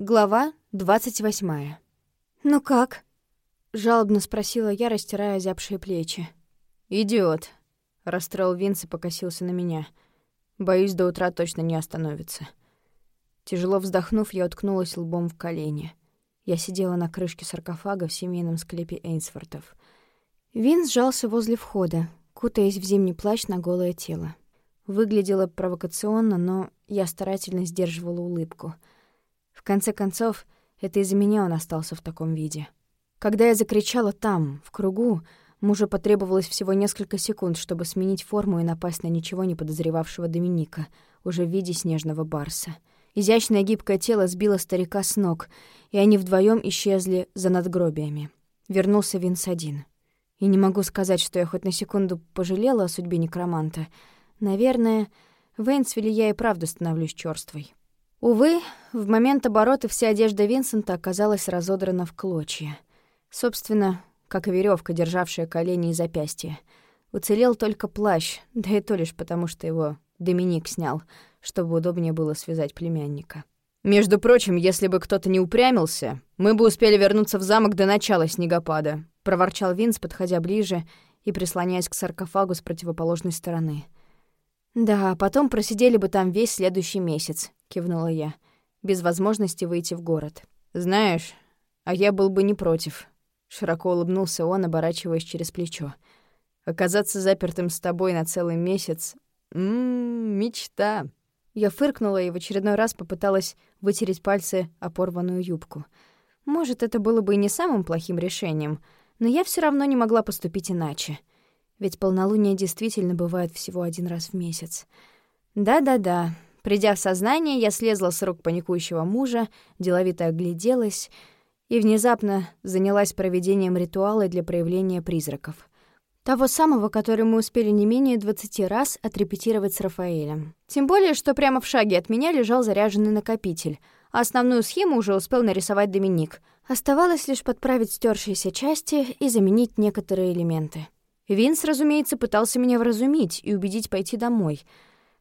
Глава двадцать восьмая. «Ну как?» — жалобно спросила я, растирая зябшие плечи. Идиот, расстроил Винс и покосился на меня. «Боюсь, до утра точно не остановится». Тяжело вздохнув, я уткнулась лбом в колени. Я сидела на крышке саркофага в семейном склепе Эйнсфортов. Винс сжался возле входа, кутаясь в зимний плащ на голое тело. Выглядело провокационно, но я старательно сдерживала улыбку — в конце концов, это из-за меня он остался в таком виде. Когда я закричала там, в кругу, мужу потребовалось всего несколько секунд, чтобы сменить форму и напасть на ничего не подозревавшего Доминика, уже в виде снежного барса. Изящное гибкое тело сбило старика с ног, и они вдвоем исчезли за надгробиями. Вернулся Винс один. И не могу сказать, что я хоть на секунду пожалела о судьбе некроманта. Наверное, в Эйнсвилле я и правда становлюсь чёрствой. Увы, в момент оборота вся одежда Винсента оказалась разодрана в клочья. Собственно, как и веревка, державшая колени и запястья. Уцелел только плащ, да и то лишь потому, что его Доминик снял, чтобы удобнее было связать племянника. «Между прочим, если бы кто-то не упрямился, мы бы успели вернуться в замок до начала снегопада», — проворчал Винс, подходя ближе и прислоняясь к саркофагу с противоположной стороны. «Да, потом просидели бы там весь следующий месяц, — кивнула я, без возможности выйти в город. «Знаешь, а я был бы не против», — широко улыбнулся он, оборачиваясь через плечо. «Оказаться запертым с тобой на целый месяц — ммм, мечта». Я фыркнула и в очередной раз попыталась вытереть пальцы о порванную юбку. Может, это было бы и не самым плохим решением, но я все равно не могла поступить иначе. Ведь полнолуние действительно бывает всего один раз в месяц. Да-да-да, Придя в сознание, я слезла с рук паникующего мужа, деловито огляделась и внезапно занялась проведением ритуала для проявления призраков. Того самого, который мы успели не менее 20 раз отрепетировать с Рафаэлем. Тем более, что прямо в шаге от меня лежал заряженный накопитель, а основную схему уже успел нарисовать Доминик. Оставалось лишь подправить стершиеся части и заменить некоторые элементы. Винс, разумеется, пытался меня вразумить и убедить пойти домой —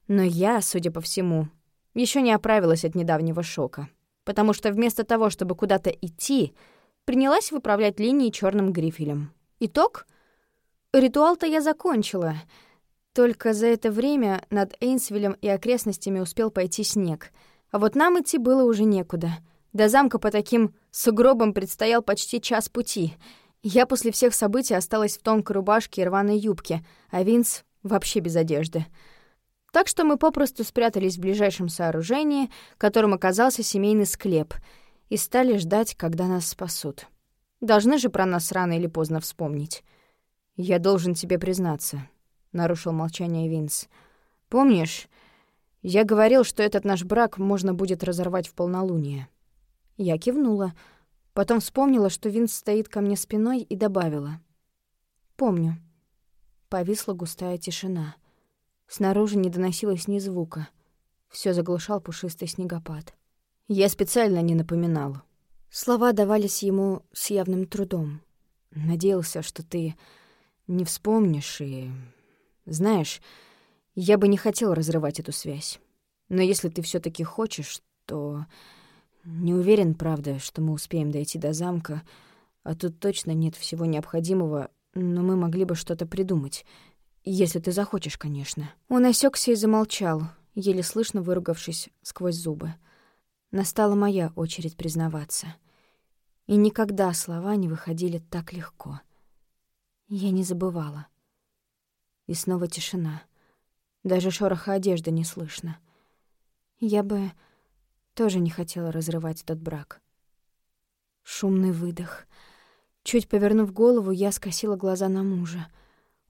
но я, судя по всему, еще не оправилась от недавнего шока, потому что вместо того, чтобы куда-то идти, принялась выправлять линии черным грифелем. Итог? Ритуал-то я закончила. Только за это время над Эйнсвиллем и окрестностями успел пойти снег. А вот нам идти было уже некуда. До замка по таким сугробам предстоял почти час пути. Я после всех событий осталась в тонкой рубашке и рваной юбке, а Винс вообще без одежды — так что мы попросту спрятались в ближайшем сооружении, которым оказался семейный склеп, и стали ждать, когда нас спасут. Должны же про нас рано или поздно вспомнить. «Я должен тебе признаться», — нарушил молчание Винс. «Помнишь, я говорил, что этот наш брак можно будет разорвать в полнолуние?» Я кивнула, потом вспомнила, что Винс стоит ко мне спиной и добавила. «Помню». Повисла густая тишина — Снаружи не доносилось ни звука. Все заглушал пушистый снегопад. Я специально не напоминал. Слова давались ему с явным трудом. Надеялся, что ты не вспомнишь и... Знаешь, я бы не хотел разрывать эту связь. Но если ты все таки хочешь, то... Не уверен, правда, что мы успеем дойти до замка, а тут точно нет всего необходимого, но мы могли бы что-то придумать. Если ты захочешь, конечно». Он осекся и замолчал, еле слышно выругавшись сквозь зубы. Настала моя очередь признаваться. И никогда слова не выходили так легко. Я не забывала. И снова тишина. Даже шороха одежды не слышно. Я бы тоже не хотела разрывать этот брак. Шумный выдох. Чуть повернув голову, я скосила глаза на мужа —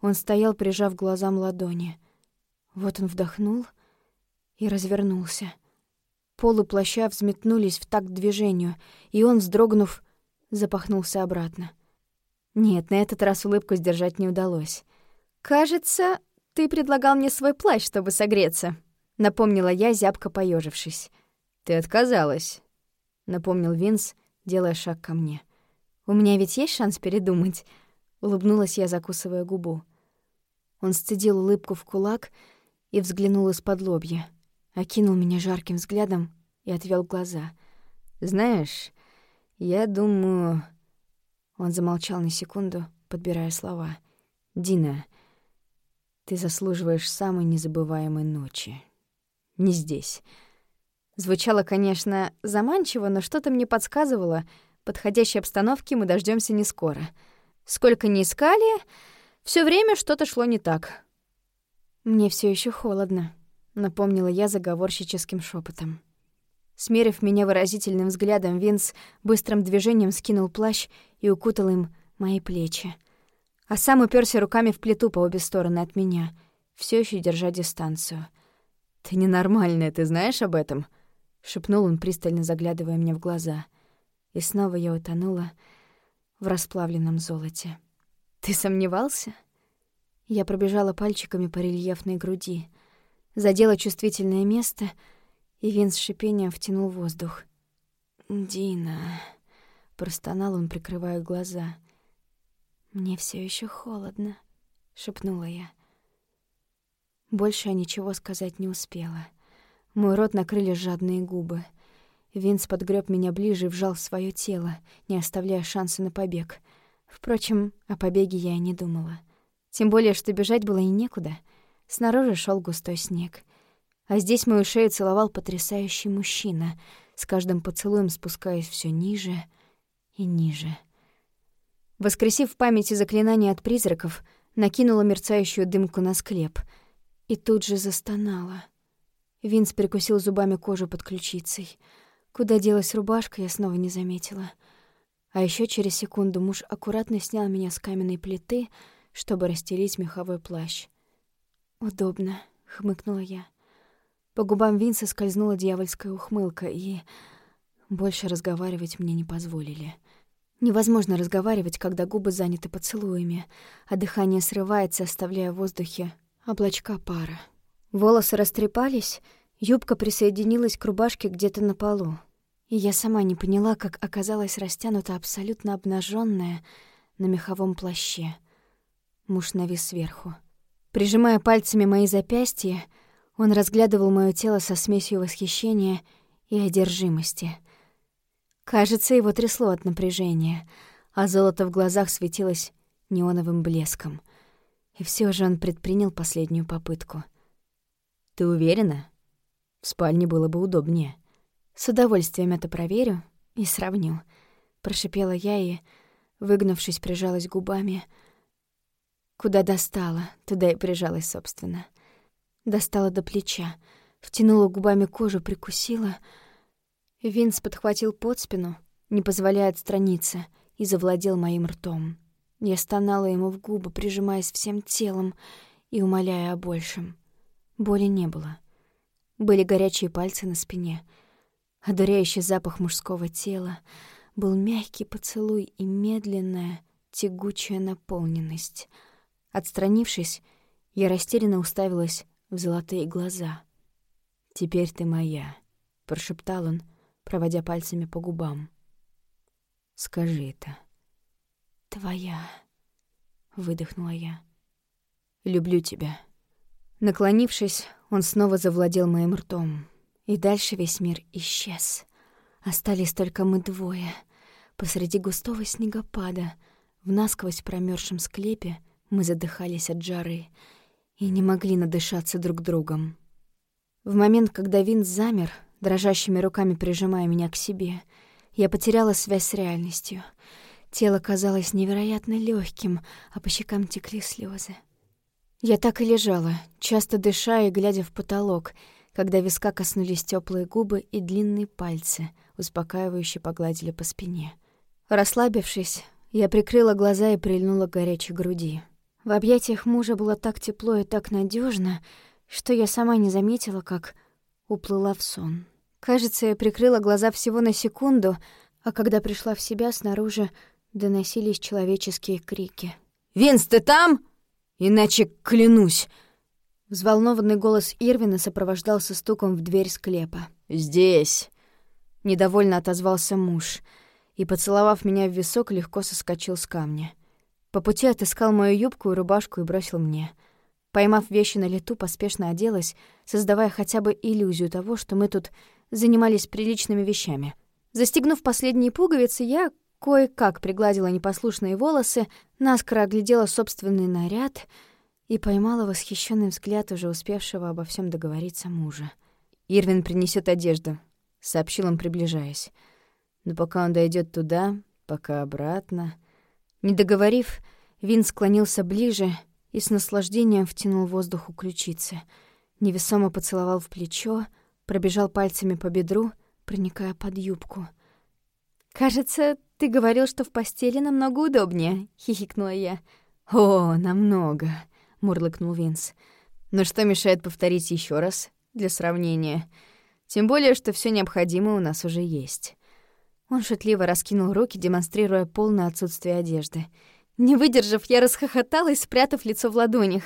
он стоял, прижав глазам ладони. Вот он вдохнул и развернулся. Полы плаща взметнулись в такт движению, и он, вздрогнув, запахнулся обратно. Нет, на этот раз улыбку сдержать не удалось. «Кажется, ты предлагал мне свой плащ, чтобы согреться», — напомнила я, зябко поежившись. «Ты отказалась», — напомнил Винс, делая шаг ко мне. «У меня ведь есть шанс передумать?» Улыбнулась я, закусывая губу. Он сцедил улыбку в кулак и взглянул из-под лобья, окинул меня жарким взглядом и отвел глаза. Знаешь, я думаю...» Он замолчал на секунду, подбирая слова. «Дина, ты заслуживаешь самой незабываемой ночи. Не здесь». Звучало, конечно, заманчиво, но что-то мне подсказывало, подходящей обстановки мы дождемся не скоро. Сколько ни искали, все время что-то шло не так. «Мне все еще холодно», — напомнила я заговорщическим шепотом. Смерив меня выразительным взглядом, Винс быстрым движением скинул плащ и укутал им мои плечи. А сам уперся руками в плиту по обе стороны от меня, все еще держа дистанцию. «Ты ненормальная, ты знаешь об этом?» — шепнул он, пристально заглядывая мне в глаза. И снова я утонула в расплавленном золоте. «Ты сомневался?» Я пробежала пальчиками по рельефной груди, задела чувствительное место — и Вин с шипением втянул воздух. «Дина...» — простонал он, прикрывая глаза. «Мне все еще холодно», — шепнула я. Больше я ничего сказать не успела. Мой рот накрыли жадные губы. Винс подгреб меня ближе и вжал в своё тело, не оставляя шанса на побег. Впрочем, о побеге я и не думала. Тем более, что бежать было и некуда. Снаружи шел густой снег — а здесь мою шею целовал потрясающий мужчина, с каждым поцелуем спускаясь все ниже и ниже. Воскресив в памяти заклинание от призраков, накинула мерцающую дымку на склеп и тут же застонала. Винс прикусил зубами кожу под ключицей. Куда делась рубашка, я снова не заметила. А еще через секунду муж аккуратно снял меня с каменной плиты, чтобы расстелить меховой плащ. «Удобно», — хмыкнула я. По губам Винса скользнула дьявольская ухмылка, и больше разговаривать мне не позволили. Невозможно разговаривать, когда губы заняты поцелуями, а дыхание срывается, оставляя в воздухе облачка пара. Волосы растрепались, юбка присоединилась к рубашке где-то на полу. И я сама не поняла, как оказалась растянута абсолютно обнаженная на меховом плаще. Муж навис сверху. Прижимая пальцами мои запястья, он разглядывал моё тело со смесью восхищения и одержимости. Кажется, его трясло от напряжения, а золото в глазах светилось неоновым блеском. И все же он предпринял последнюю попытку. «Ты уверена? В спальне было бы удобнее». «С удовольствием это проверю и сравню», — прошипела я и, выгнувшись, прижалась губами. Куда достала, туда и прижалась, собственно. Достала до плеча, втянула губами кожу, прикусила. Винс подхватил под спину, не позволяя отстраниться, и завладел моим ртом. Я стонала ему в губы, прижимаясь всем телом и умоляя о большем. Боли не было. Были горячие пальцы на спине, одуряющий запах мужского тела, был мягкий поцелуй и медленная, тягучая наполненность. Отстранившись, я растерянно уставилась в золотые глаза. «Теперь ты моя», — прошептал он, проводя пальцами по губам. «Скажи это». «Твоя», — выдохнула я. «Люблю тебя». Наклонившись, он снова завладел моим ртом. И дальше весь мир исчез. Остались только мы двое. Посреди густого снегопада, в насквозь промерзшем склепе, мы задыхались от жары — и не могли надышаться друг другом. В момент, когда Винс замер, дрожащими руками прижимая меня к себе, я потеряла связь с реальностью. Тело казалось невероятно легким, а по щекам текли слезы. Я так и лежала, часто дыша и глядя в потолок, когда виска коснулись теплые губы и длинные пальцы, успокаивающе погладили по спине. Расслабившись, я прикрыла глаза и прильнула к горячей груди. В объятиях мужа было так тепло и так надежно, что я сама не заметила, как уплыла в сон. Кажется, я прикрыла глаза всего на секунду, а когда пришла в себя, снаружи доносились человеческие крики. «Винс, ты там? Иначе клянусь!» Взволнованный голос Ирвина сопровождался стуком в дверь склепа. «Здесь!» Недовольно отозвался муж и, поцеловав меня в висок, легко соскочил с камня. По пути отыскал мою юбку и рубашку и бросил мне. Поймав вещи на лету, поспешно оделась, создавая хотя бы иллюзию того, что мы тут занимались приличными вещами. Застегнув последние пуговицы, я кое-как пригладила непослушные волосы, наскоро оглядела собственный наряд и поймала восхищенный взгляд уже успевшего обо всем договориться мужа. «Ирвин принесет одежду», — сообщил он, приближаясь. «Но пока он дойдет туда, пока обратно...» Не договорив, Вин склонился ближе и с наслаждением втянул воздух у ключицы. Невесомо поцеловал в плечо, пробежал пальцами по бедру, проникая под юбку. «Кажется, ты говорил, что в постели намного удобнее», — хихикнула я. «О, намного», — мурлыкнул Винс. «Но что мешает повторить еще раз, для сравнения? Тем более, что все необходимое у нас уже есть». Он шутливо раскинул руки, демонстрируя полное отсутствие одежды. Не выдержав, я расхохоталась, спрятав лицо в ладонях.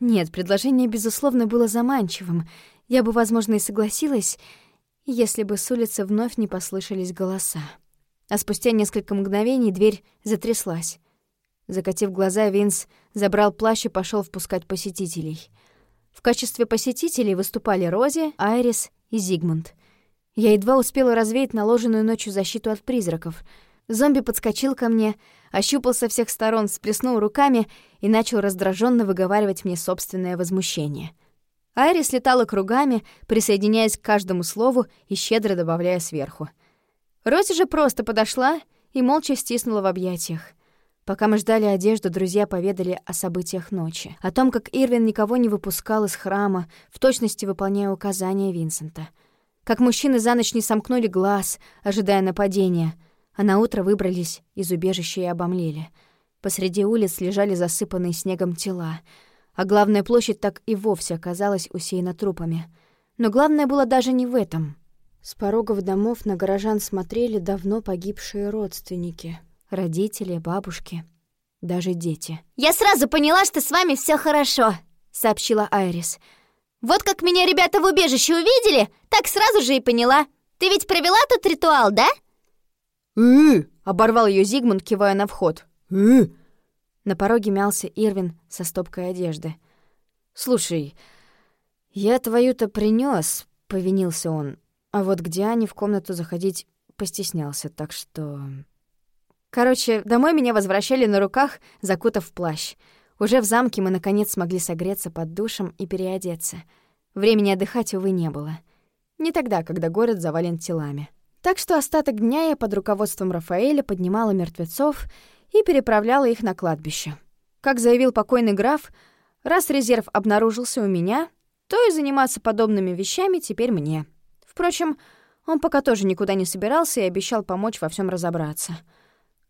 Нет, предложение, безусловно, было заманчивым. Я бы, возможно, и согласилась, если бы с улицы вновь не послышались голоса. А спустя несколько мгновений дверь затряслась. Закатив глаза, Винс забрал плащ и пошел впускать посетителей. В качестве посетителей выступали Рози, Айрис и Зигмунд. Я едва успела развеять наложенную ночью защиту от призраков. Зомби подскочил ко мне, ощупал со всех сторон, сплеснул руками и начал раздраженно выговаривать мне собственное возмущение. Айрис летала кругами, присоединяясь к каждому слову и щедро добавляя сверху. Рози же просто подошла и молча стиснула в объятиях. Пока мы ждали одежду, друзья поведали о событиях ночи, о том, как Ирвин никого не выпускал из храма, в точности выполняя указания Винсента — как мужчины за ночь не сомкнули глаз, ожидая нападения, а на утро выбрались из убежища и обомлели. Посреди улиц лежали засыпанные снегом тела, а главная площадь так и вовсе оказалась усеяна трупами. Но главное было даже не в этом. С порогов домов на горожан смотрели давно погибшие родственники, родители, бабушки, даже дети. «Я сразу поняла, что с вами все хорошо», — сообщила Айрис — вот как меня ребята в убежище увидели, так сразу же и поняла. Ты ведь провела тут ритуал, да? «Э!» — оборвал ее Зигмунд, кивая на вход. «Э!» На пороге мялся Ирвин со стопкой одежды. «Слушай, я твою-то принес, повинился он. А вот к Диане в комнату заходить постеснялся, так что...» Короче, домой меня возвращали на руках, закутав в плащ — уже в замке мы, наконец, смогли согреться под душем и переодеться. Времени отдыхать, увы, не было. Не тогда, когда город завален телами. Так что остаток дня я под руководством Рафаэля поднимала мертвецов и переправляла их на кладбище. Как заявил покойный граф, раз резерв обнаружился у меня, то и заниматься подобными вещами теперь мне. Впрочем, он пока тоже никуда не собирался и обещал помочь во всем разобраться —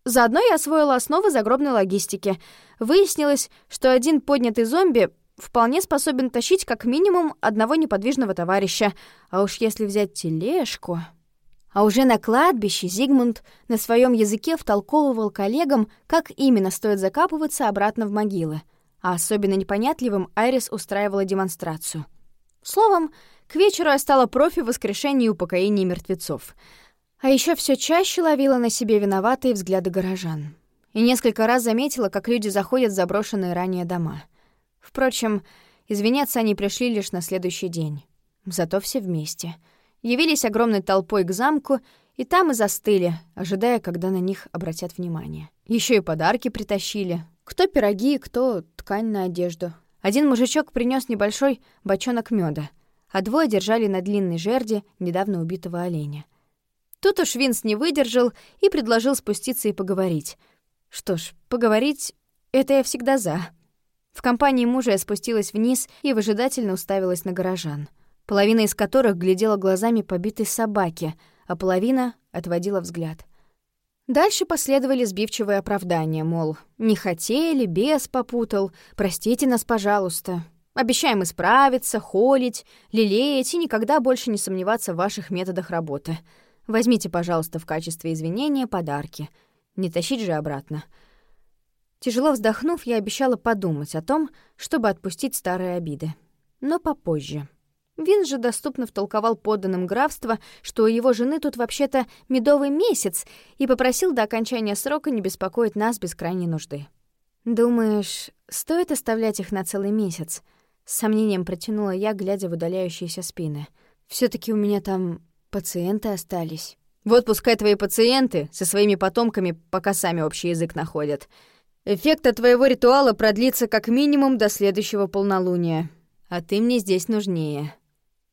Заодно я освоила основы загробной логистики. Выяснилось, что один поднятый зомби вполне способен тащить как минимум одного неподвижного товарища. А уж если взять тележку... А уже на кладбище Зигмунд на своем языке втолковывал коллегам, как именно стоит закапываться обратно в могилы. А особенно непонятливым Айрис устраивала демонстрацию. Словом, к вечеру я стала профи в воскрешении и упокоении мертвецов — а еще все чаще ловила на себе виноватые взгляды горожан. И несколько раз заметила, как люди заходят в заброшенные ранее дома. Впрочем, извиняться они пришли лишь на следующий день. Зато все вместе. Явились огромной толпой к замку, и там и застыли, ожидая, когда на них обратят внимание. Еще и подарки притащили. Кто пироги, кто ткань на одежду. Один мужичок принес небольшой бочонок меда, а двое держали на длинной жерди недавно убитого оленя. Тут уж Винс не выдержал и предложил спуститься и поговорить. Что ж, поговорить — это я всегда за. В компании мужа я спустилась вниз и выжидательно уставилась на горожан, половина из которых глядела глазами побитой собаки, а половина отводила взгляд. Дальше последовали сбивчивые оправдания, мол, не хотели, бес попутал, простите нас, пожалуйста. Обещаем исправиться, холить, лелеять и никогда больше не сомневаться в ваших методах работы — Возьмите, пожалуйста, в качестве извинения подарки. Не тащить же обратно. Тяжело вздохнув, я обещала подумать о том, чтобы отпустить старые обиды. Но попозже. Вин же доступно втолковал подданным графства, что у его жены тут вообще-то медовый месяц, и попросил до окончания срока не беспокоить нас без крайней нужды. «Думаешь, стоит оставлять их на целый месяц?» С сомнением протянула я, глядя в удаляющиеся спины. все таки у меня там Пациенты остались. Вот пускай твои пациенты со своими потомками пока сами общий язык находят. Эффект от твоего ритуала продлится как минимум до следующего полнолуния. А ты мне здесь нужнее».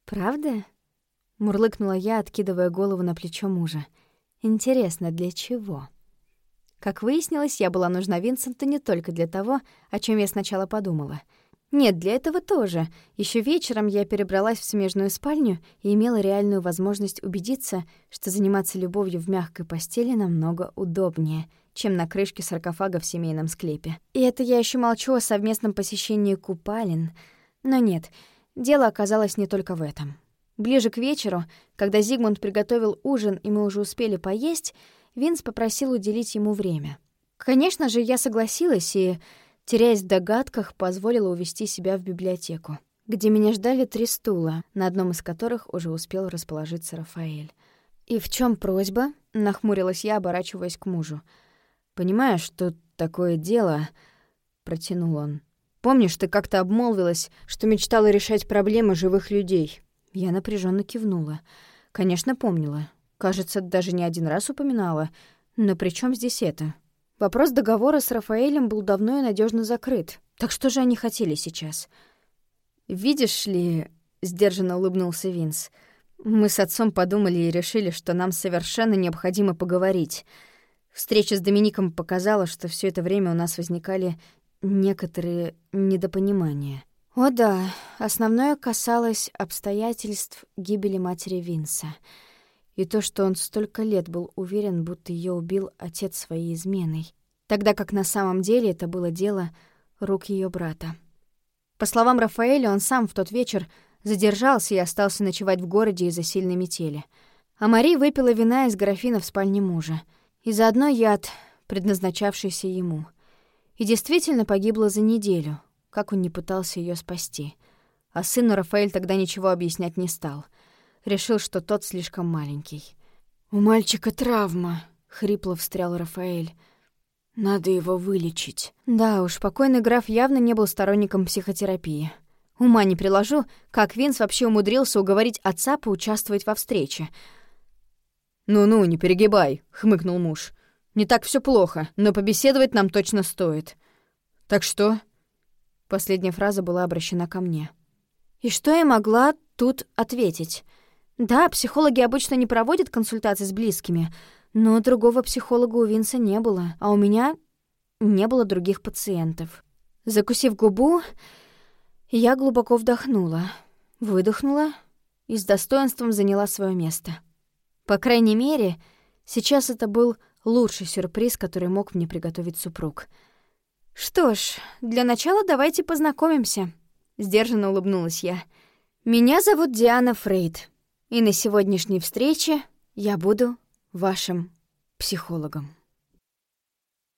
«Правда?» — мурлыкнула я, откидывая голову на плечо мужа. «Интересно, для чего?» Как выяснилось, я была нужна Винсенту не только для того, о чем я сначала подумала. Нет, для этого тоже. Еще вечером я перебралась в смежную спальню и имела реальную возможность убедиться, что заниматься любовью в мягкой постели намного удобнее, чем на крышке саркофага в семейном склепе. И это я еще молчу о совместном посещении купалин. Но нет, дело оказалось не только в этом. Ближе к вечеру, когда Зигмунд приготовил ужин и мы уже успели поесть, Винс попросил уделить ему время. Конечно же, я согласилась и, теряясь в догадках, позволила увести себя в библиотеку, где меня ждали три стула, на одном из которых уже успел расположиться Рафаэль. «И в чем просьба?» — нахмурилась я, оборачиваясь к мужу. «Понимаешь, что такое дело?» — протянул он. «Помнишь, ты как-то обмолвилась, что мечтала решать проблемы живых людей?» Я напряженно кивнула. Конечно, помнила. Кажется, даже не один раз упоминала. Но при чем здесь это? Вопрос договора с Рафаэлем был давно и надежно закрыт. Так что же они хотели сейчас? «Видишь ли...» — сдержанно улыбнулся Винс. «Мы с отцом подумали и решили, что нам совершенно необходимо поговорить. Встреча с Домиником показала, что все это время у нас возникали некоторые недопонимания». О да, основное касалось обстоятельств гибели матери Винса — и то, что он столько лет был уверен, будто ее убил отец своей изменой, тогда как на самом деле это было дело рук ее брата. По словам Рафаэля, он сам в тот вечер задержался и остался ночевать в городе из-за сильной метели. А Мари выпила вина из графина в спальне мужа. И заодно яд, предназначавшийся ему. И действительно погибла за неделю, как он не пытался ее спасти. А сыну Рафаэль тогда ничего объяснять не стал — Решил, что тот слишком маленький. «У мальчика травма», — хрипло встрял Рафаэль. «Надо его вылечить». Да уж, покойный граф явно не был сторонником психотерапии. Ума не приложу, как Винс вообще умудрился уговорить отца поучаствовать во встрече. «Ну-ну, не перегибай», — хмыкнул муж. «Не так все плохо, но побеседовать нам точно стоит». «Так что?» Последняя фраза была обращена ко мне. И что я могла тут ответить? Да, психологи обычно не проводят консультации с близкими, но другого психолога у Винса не было, а у меня не было других пациентов. Закусив губу, я глубоко вдохнула, выдохнула и с достоинством заняла свое место. По крайней мере, сейчас это был лучший сюрприз, который мог мне приготовить супруг. «Что ж, для начала давайте познакомимся», — сдержанно улыбнулась я. «Меня зовут Диана Фрейд». И на сегодняшней встрече я буду вашим психологом.